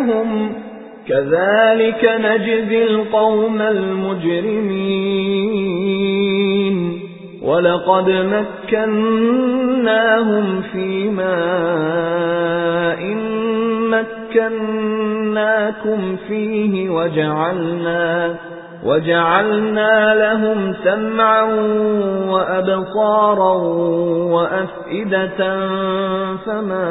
مساكنهم كذلك نجزي القوم المجرمين. ولقد مكناهم في ماء مكناكم فيه وجعلنا وجعلنا لهم سمعا وأبصارا وأفئدة فما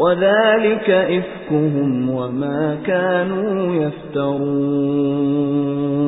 وذلك إفكهم وما كانوا يفترون